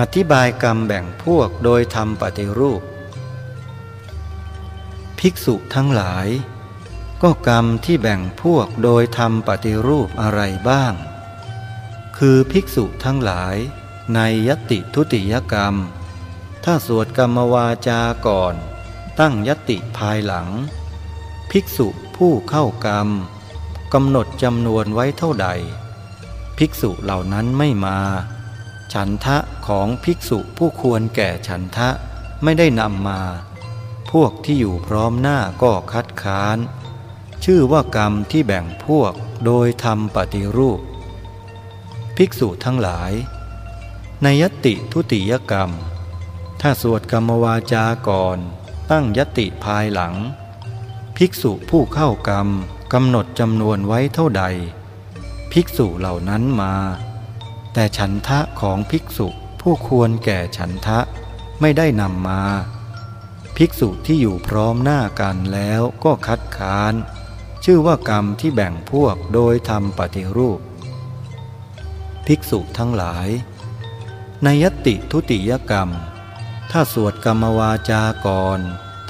อธิบายกรรมแบ่งพวกโดยทำปฏิรูป ภิกษุทั้งหลาย ก็กรรมที่แบ่งพวกโดยทำปฏิรูปอะไรบ้าง คือภิกษุทั้งหลายในยติทุติยกรรม ถ้าสวดกรรมวาจาก่อน ตั้งยติภายหลัง ภิกษุผู้เข้ากรรมกำหนดจำนวนไว้เท่าใด ภิกษุเหล่านั้นไม่มา ฉันทะ ของภิกษุผู้ควรแก่ฉันทะไม่ได้นำมา พวกที่อยู่พร้อมหน้าก็คัดค้าน ชื่อว่ากรรมที่แบ่งพวกโดยทำปฏิรูป ภิกษุทั้งหลาย ในยติทุติยกรรม ถ้าสวดกรรมวาจาก่อน ตั้งยติภายหลัง ภิกษุผู้เข้ากรรมกำหนดจำนวนไว้เท่าใด ภิกษุเหล่านั้นมา แต่ฉันทะของภิกษุ ผู้ควรแก่ฉันทะไม่ได้นำมา ภิกษุที่อยู่พร้อมหน้ากันแล้วก็คัดค้าน ชื่อว่ากรรมที่แบ่งพวกโดยทำปฏิรูป ภิกษุทั้งหลาย ในยติทุติยกรรม ถ้าสวดกรรมวาจาก่อน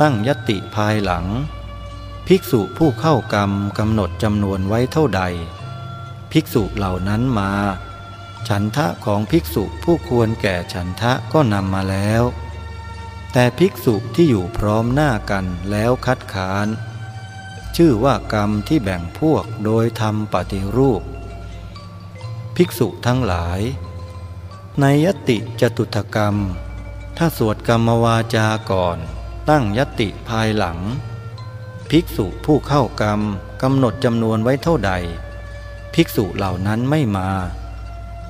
ตั้งยติภายหลัง ภิกษุผู้เข้ากรรมกำหนดจำนวนไว้เท่าใด ภิกษุเหล่านั้นมา ฉันทะของภิกษุผู้ควรแก่ฉันทะก็นำมาแล้ว แต่ภิกษุที่อยู่พร้อมหน้ากันแล้วคัดค้าน ชื่อว่ากรรมที่แบ่งพวกโดยทำปฏิรูป ภิกษุทั้งหลาย ในยติจตุถกรรม ถ้าสวดกรรมวาจาก่อน ตั้งยติภายหลัง ภิกษุผู้เข้ากรรมกำหนดจำนวนไว้เท่าใด ภิกษุเหล่านั้นไม่มา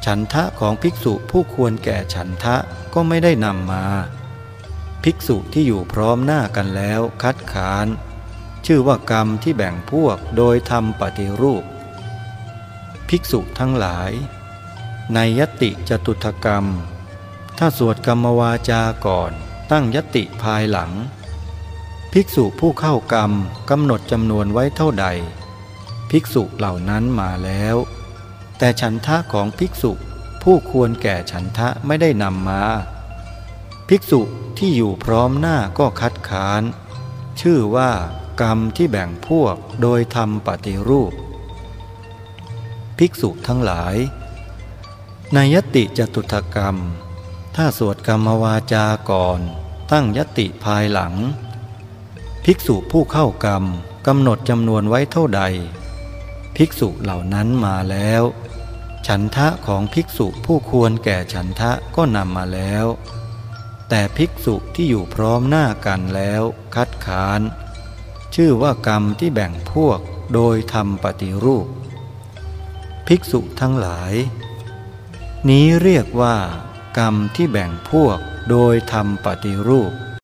ฉันทะของภิกษุผู้ควรแก่ฉันทะก็ไม่ได้นำมา ภิกษุที่อยู่พร้อมหน้ากันแล้วคัดค้าน ชื่อว่ากรรมที่แบ่งพวกโดยทำปฏิรูป ภิกษุทั้งหลาย ในยติจตุถกรรม ถ้าสวดกรรมวาจาก่อน ตั้งยติภายหลัง ภิกษุผู้เข้ากรรมกำหนดจำนวนไว้เท่าใด ภิกษุเหล่านั้นมาแล้ว แต่ฉันทะของภิกษุผู้ควรแก่ฉันทะไม่ได้นำมา ภิกษุที่อยู่พร้อมหน้าก็คัดค้าน ชื่อว่ากรรมที่แบ่งพวกโดยทำปฏิรูป ภิกษุทั้งหลายในยติจตุถกรรม ถ้าสวดกรรมวาจาก่อน ตั้งยติภายหลัง ภิกษุผู้เข้ากรรมกำหนดจำนวนไว้เท่าใด ภิกษุเหล่านั้นมาแล้ว ฉันทะของภิกษุผู้ควรแก่ฉันทะก็นำมาแล้ว แต่ภิกษุที่อยู่พร้อมหน้ากันแล้วคัดค้าน ชื่อว่ากรรมที่แบ่งพวกโดยทำปฏิรูป ภิกษุทั้งหลาย นี้เรียกว่ากรรมที่แบ่งพวกโดยทำปฏิรูป